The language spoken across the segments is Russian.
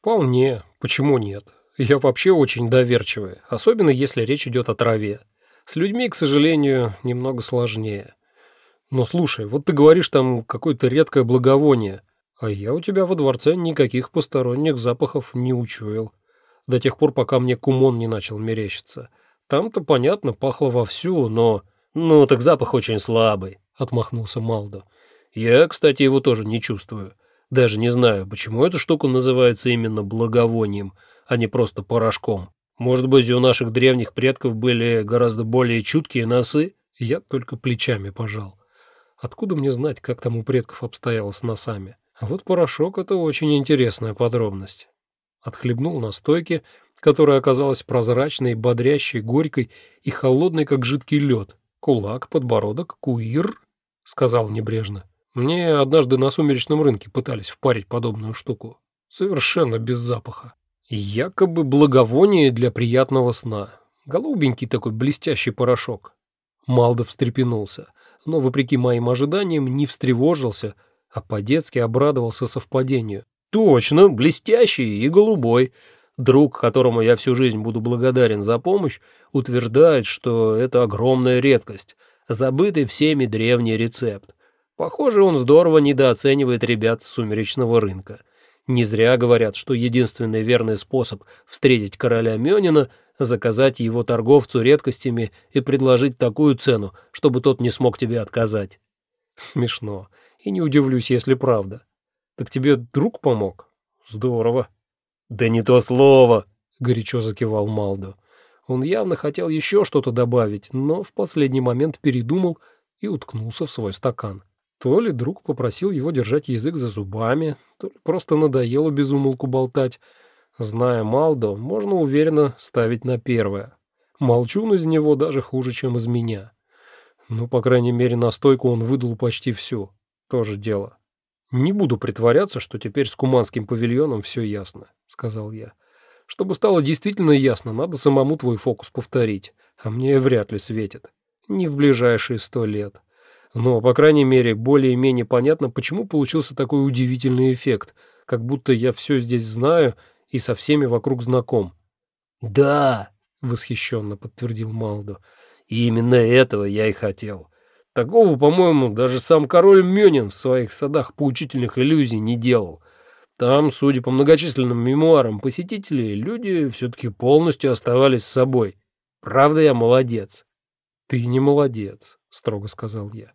Вполне. Почему нет? Я вообще очень доверчивый, особенно если речь идет о траве. С людьми, к сожалению, немного сложнее. Но слушай, вот ты говоришь там какое-то редкое благовоние, а я у тебя во дворце никаких посторонних запахов не учуял. До тех пор, пока мне кумон не начал мерещиться. Там-то, понятно, пахло вовсю, но... «Ну, так запах очень слабый», — отмахнулся Малдо. «Я, кстати, его тоже не чувствую. Даже не знаю, почему эта штука называется именно благовонием, а не просто порошком. Может быть, у наших древних предков были гораздо более чуткие носы?» Я только плечами пожал. Откуда мне знать, как там у предков обстояло с носами? А вот порошок — это очень интересная подробность. Отхлебнул на стойке, которая оказалась прозрачной, бодрящей, горькой и холодной, как жидкий лед. Кулак, подбородок, куир, — сказал небрежно. Мне однажды на сумеречном рынке пытались впарить подобную штуку. Совершенно без запаха. Якобы благовоние для приятного сна. Голубенький такой блестящий порошок. Малдов встрепенулся но, вопреки моим ожиданиям, не встревожился, а по-детски обрадовался совпадению. «Точно, блестящий и голубой. Друг, которому я всю жизнь буду благодарен за помощь, утверждает, что это огромная редкость, забытый всеми древний рецепт. Похоже, он здорово недооценивает ребят с сумеречного рынка. Не зря говорят, что единственный верный способ встретить короля Мёнина заказать его торговцу редкостями и предложить такую цену, чтобы тот не смог тебе отказать. Смешно. И не удивлюсь, если правда. Так тебе друг помог? Здорово. Да не то слово, горячо закивал Малдо. Он явно хотел еще что-то добавить, но в последний момент передумал и уткнулся в свой стакан. То ли друг попросил его держать язык за зубами, то ли просто надоело безумолку болтать, Зная Малдо, можно уверенно ставить на первое. Молчун из него даже хуже, чем из меня. Ну, по крайней мере, на стойку он выдал почти всю. Тоже дело. «Не буду притворяться, что теперь с Куманским павильоном все ясно», — сказал я. «Чтобы стало действительно ясно, надо самому твой фокус повторить, а мне вряд ли светит. Не в ближайшие сто лет. Но, по крайней мере, более-менее понятно, почему получился такой удивительный эффект, как будто я все здесь знаю и со всеми вокруг знаком. «Да», — восхищенно подтвердил Малдо, — «именно этого я и хотел. Такого, по-моему, даже сам король Мёнин в своих садах поучительных иллюзий не делал. Там, судя по многочисленным мемуарам посетителей, люди все-таки полностью оставались собой. Правда, я молодец». «Ты не молодец», — строго сказал я.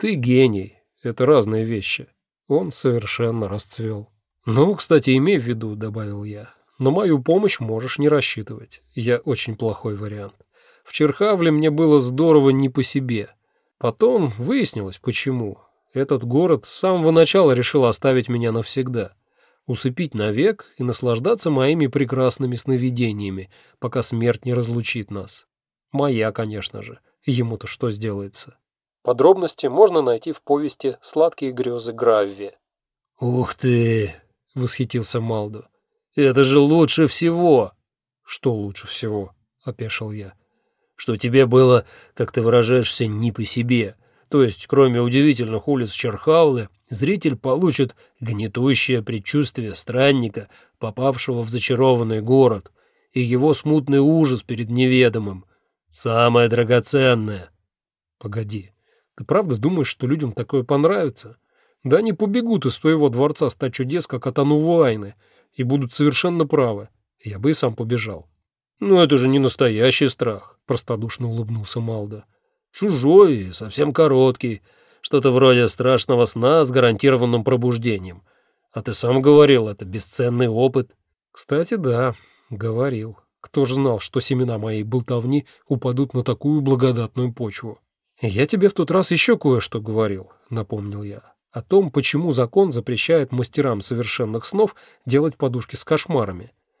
«Ты гений. Это разные вещи. Он совершенно расцвел». «Ну, кстати, имей в виду», — добавил я, — «на мою помощь можешь не рассчитывать. Я очень плохой вариант. В Черхавле мне было здорово не по себе. Потом выяснилось, почему. Этот город с самого начала решил оставить меня навсегда, усыпить навек и наслаждаться моими прекрасными сновидениями, пока смерть не разлучит нас. Моя, конечно же. Ему-то что сделается?» Подробности можно найти в повести «Сладкие грезы Гравви». «Ух ты!» — восхитился Малдо. «Это же лучше всего!» «Что лучше всего?» — опешил я. «Что тебе было, как ты выражаешься, не по себе. То есть, кроме удивительных улиц Черхаулы, зритель получит гнетущее предчувствие странника, попавшего в зачарованный город, и его смутный ужас перед неведомым. Самое драгоценное». «Погоди, ты правда думаешь, что людям такое понравится?» Да они побегут из твоего дворца ста чудес, как от Анувайны, и будут совершенно правы. Я бы и сам побежал. «Ну, это же не настоящий страх», — простодушно улыбнулся Малда. «Чужой совсем короткий. Что-то вроде страшного сна с гарантированным пробуждением. А ты сам говорил, это бесценный опыт». «Кстати, да, говорил. Кто же знал, что семена моей болтовни упадут на такую благодатную почву?» «Я тебе в тот раз еще кое-что говорил», — напомнил я о том, почему закон запрещает мастерам совершенных снов делать подушки с кошмарами.